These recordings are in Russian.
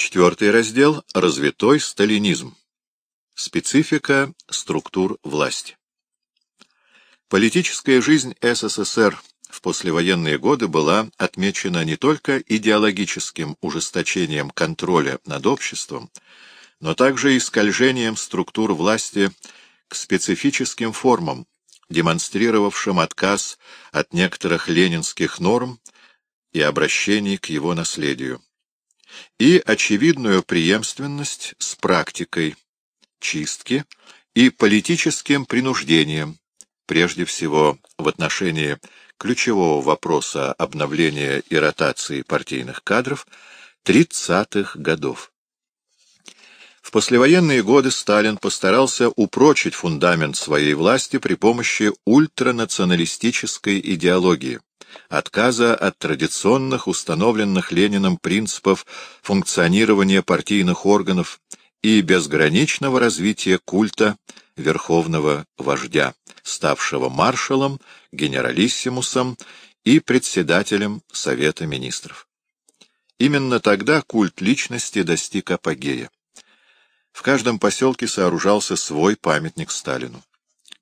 Четвертый раздел — развитой сталинизм. Специфика структур власти. Политическая жизнь СССР в послевоенные годы была отмечена не только идеологическим ужесточением контроля над обществом, но также и скольжением структур власти к специфическим формам, демонстрировавшим отказ от некоторых ленинских норм и обращений к его наследию, и очевидную преемственность с практикой чистки и политическим принуждением, прежде всего в отношении ключевого вопроса обновления и ротации партийных кадров 30-х годов. В послевоенные годы Сталин постарался упрочить фундамент своей власти при помощи ультранационалистической идеологии, отказа от традиционных установленных Лениным принципов функционирования партийных органов и безграничного развития культа верховного вождя, ставшего маршалом, генералиссимусом и председателем Совета министров. Именно тогда культ личности достиг апогея. В каждом поселке сооружался свой памятник Сталину.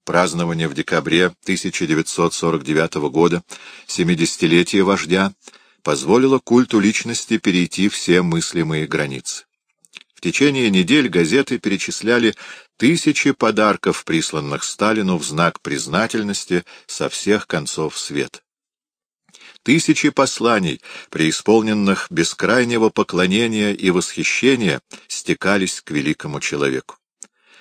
Празднование в декабре 1949 года, 70-летие вождя, позволило культу личности перейти все мыслимые границы. В течение недель газеты перечисляли тысячи подарков, присланных Сталину в знак признательности со всех концов света. Тысячи посланий, преисполненных бескрайнего поклонения и восхищения, стекались к великому человеку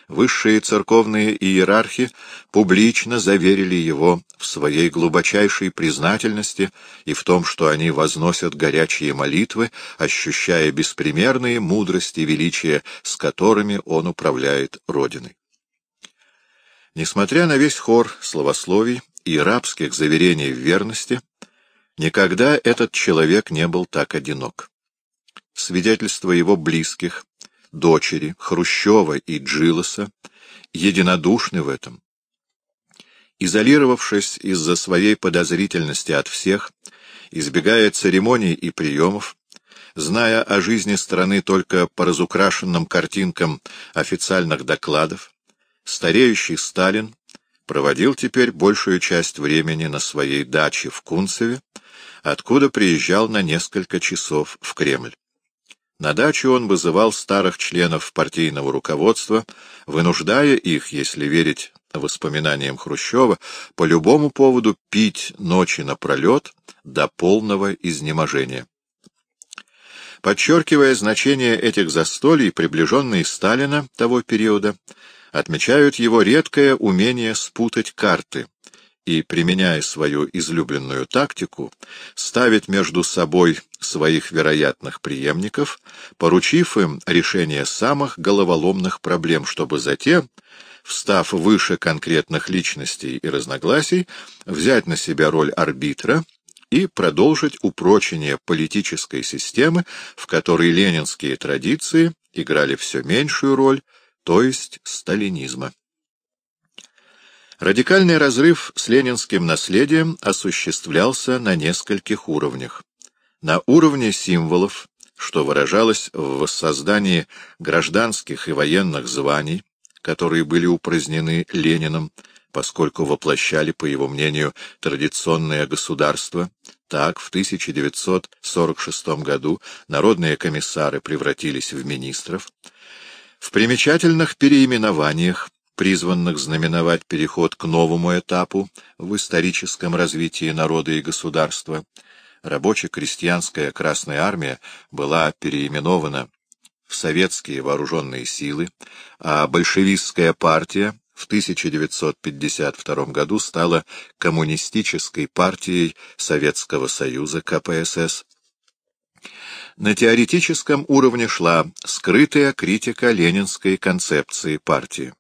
высшие церковные иерархи публично заверили его в своей глубочайшей признательности и в том, что они возносят горячие молитвы, ощущая беспримерные мудрости и величие, с которыми он управляет Родиной. Несмотря на весь хор словословий и рабских заверений в верности, никогда этот человек не был так одинок. Свидетельства его близких, дочери Хрущева и Джилоса единодушны в этом. Изолировавшись из-за своей подозрительности от всех, избегая церемоний и приемов, зная о жизни страны только по разукрашенным картинкам официальных докладов, стареющий Сталин проводил теперь большую часть времени на своей даче в Кунцеве, откуда приезжал на несколько часов в Кремль. На дачу он вызывал старых членов партийного руководства, вынуждая их, если верить воспоминаниям Хрущева, по любому поводу пить ночи напролет до полного изнеможения. Подчеркивая значение этих застолий, приближенные Сталина того периода отмечают его редкое умение спутать карты и, применяя свою излюбленную тактику, ставить между собой своих вероятных преемников, поручив им решение самых головоломных проблем, чтобы затем, встав выше конкретных личностей и разногласий, взять на себя роль арбитра и продолжить упрочение политической системы, в которой ленинские традиции играли все меньшую роль, то есть сталинизма. Радикальный разрыв с ленинским наследием осуществлялся на нескольких уровнях. На уровне символов, что выражалось в воссоздании гражданских и военных званий, которые были упразднены Лениным, поскольку воплощали, по его мнению, традиционное государство, так в 1946 году народные комиссары превратились в министров, в примечательных переименованиях призванных знаменовать переход к новому этапу в историческом развитии народа и государства, рабоче-крестьянская Красная Армия была переименована в Советские Вооруженные Силы, а большевистская партия в 1952 году стала Коммунистической партией Советского Союза КПСС. На теоретическом уровне шла скрытая критика ленинской концепции партии.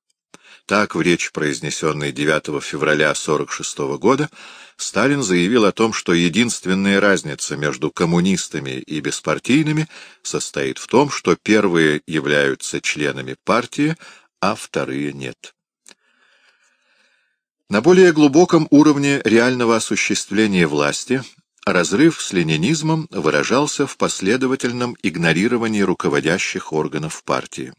Так, в речь, произнесенной 9 февраля 1946 года, Сталин заявил о том, что единственная разница между коммунистами и беспартийными состоит в том, что первые являются членами партии, а вторые нет. На более глубоком уровне реального осуществления власти разрыв с ленинизмом выражался в последовательном игнорировании руководящих органов партии.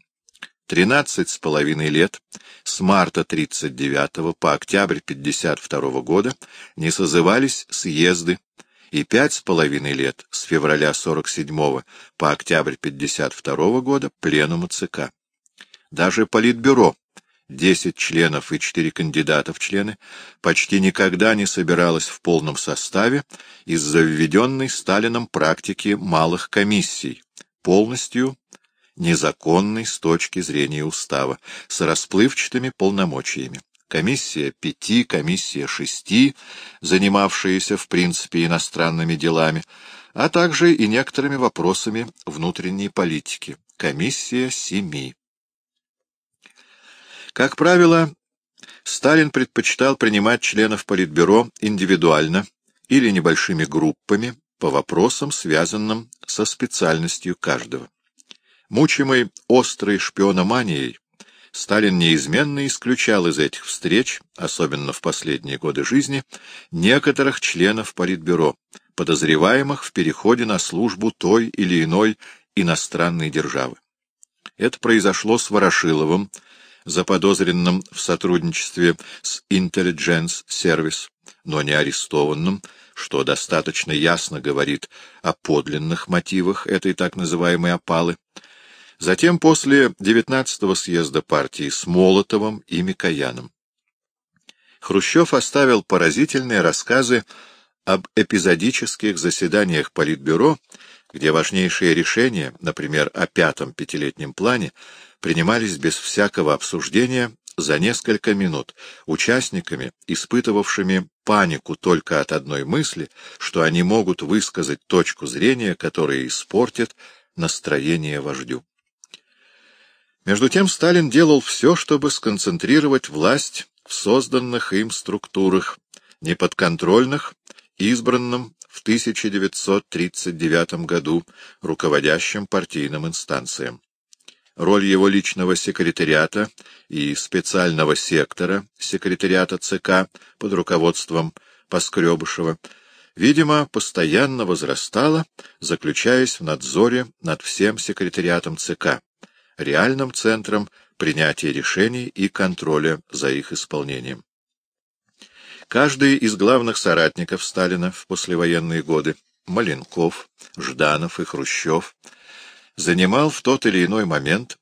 Тринадцать с половиной лет с марта 39 по октябрь 52 года не созывались съезды, и пять с половиной лет с февраля 47 по октябрь 52 года пленума ЦК. Даже Политбюро, 10 членов и 4 кандидата в члены, почти никогда не собиралось в полном составе из-за введенной Сталином практики малых комиссий, полностью незаконной с точки зрения устава, с расплывчатыми полномочиями. Комиссия пяти, комиссия шести, занимавшиеся в принципе иностранными делами, а также и некоторыми вопросами внутренней политики. Комиссия семи. Как правило, Сталин предпочитал принимать членов Политбюро индивидуально или небольшими группами по вопросам, связанным со специальностью каждого. Мучимый острой шпиономанией, Сталин неизменно исключал из этих встреч, особенно в последние годы жизни, некоторых членов Политбюро, подозреваемых в переходе на службу той или иной иностранной державы. Это произошло с Ворошиловым, заподозренным в сотрудничестве с Intelligence Service, но не арестованным, что достаточно ясно говорит о подлинных мотивах этой так называемой опалы, Затем после 19-го съезда партии с Молотовым и Микояном. Хрущев оставил поразительные рассказы об эпизодических заседаниях Политбюро, где важнейшие решения, например, о пятом пятилетнем плане, принимались без всякого обсуждения за несколько минут участниками, испытывавшими панику только от одной мысли, что они могут высказать точку зрения, которая испортит настроение вождю. Между тем Сталин делал все, чтобы сконцентрировать власть в созданных им структурах, неподконтрольных, избранным в 1939 году руководящим партийным инстанциям. Роль его личного секретариата и специального сектора секретариата ЦК под руководством Поскребышева, видимо, постоянно возрастала, заключаясь в надзоре над всем секретариатом ЦК реальным центром принятия решений и контроля за их исполнением. Каждый из главных соратников Сталина в послевоенные годы, Маленков, Жданов и Хрущев, занимал в тот или иной момент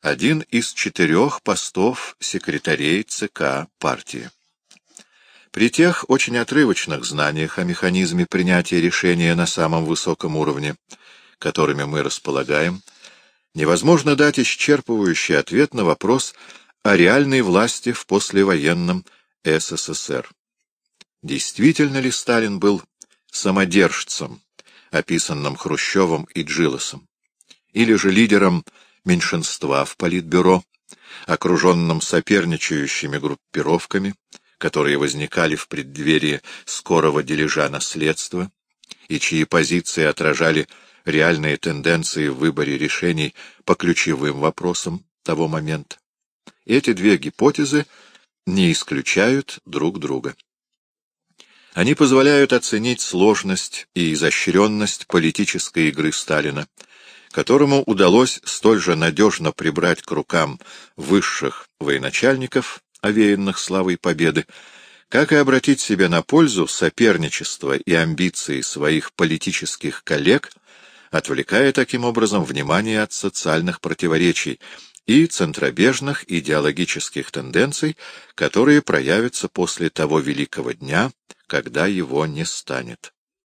один из четырех постов секретарей ЦК партии. При тех очень отрывочных знаниях о механизме принятия решения на самом высоком уровне, которыми мы располагаем, невозможно дать исчерпывающий ответ на вопрос о реальной власти в послевоенном СССР. Действительно ли Сталин был самодержцем, описанным Хрущевым и Джилосом, или же лидером меньшинства в Политбюро, окруженным соперничающими группировками, которые возникали в преддверии скорого дележа наследства, и чьи позиции отражали реальные тенденции в выборе решений по ключевым вопросам того момента. Эти две гипотезы не исключают друг друга. Они позволяют оценить сложность и изощренность политической игры Сталина, которому удалось столь же надежно прибрать к рукам высших военачальников, овеянных славой победы, как и обратить себе на пользу соперничество и амбиции своих политических коллег – отвлекая таким образом внимание от социальных противоречий и центробежных идеологических тенденций, которые проявятся после того великого дня, когда его не станет.